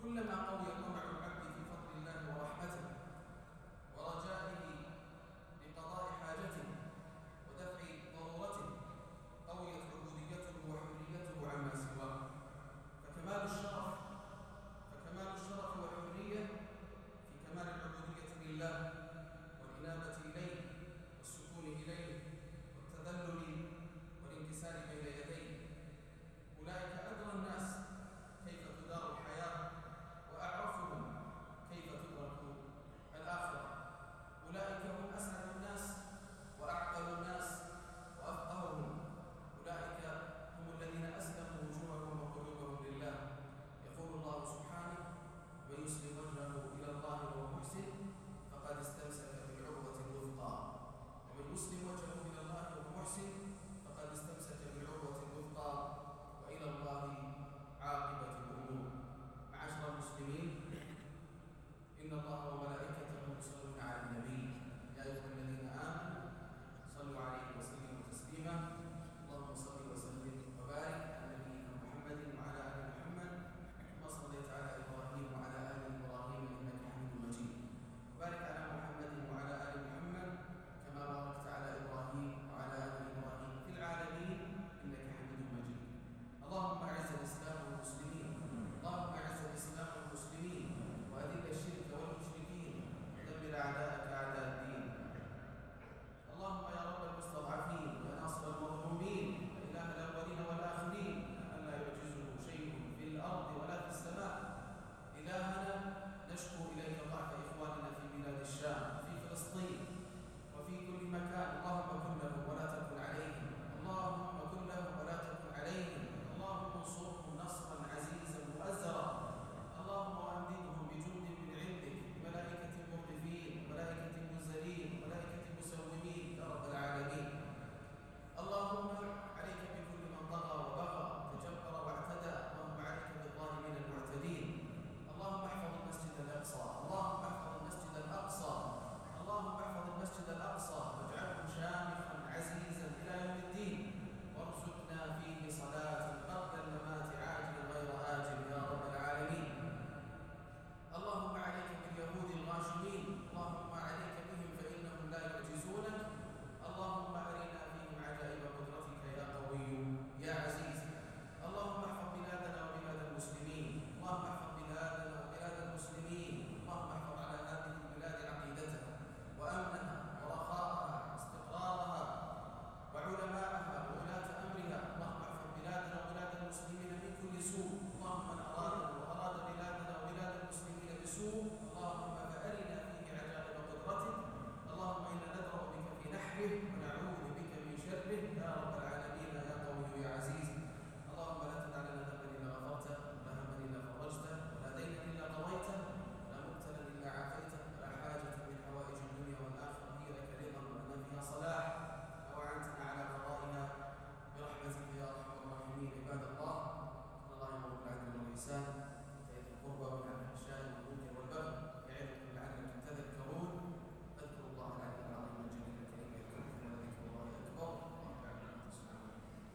kulle na